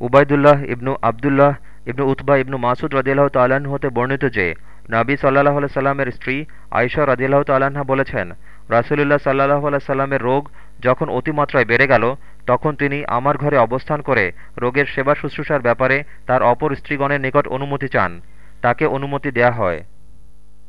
উবায়দুল্লাহ ইবনু আবদুল্লাহ ইবনু উতবা ইবনু মাসুদ রদিল্লাহ তাল্লাহ্ন হতে বর্ণিত যে, নাবি সাল্লাহ সাল্লামের স্ত্রী আয়সা রদিল্লাহ তাল্লাহা বলেছেন, রাসুলুল্লাহ সাল্লাহ সাল্লামের রোগ যখন অতিমাত্রায় বেড়ে গেল, তখন তিনি আমার ঘরে অবস্থান করে রোগের সেবা শুশ্রূষার ব্যাপারে তার অপর স্ত্রীগণের নিকট অনুমতি চান। তাকে অনুমতি দেয়া হয়।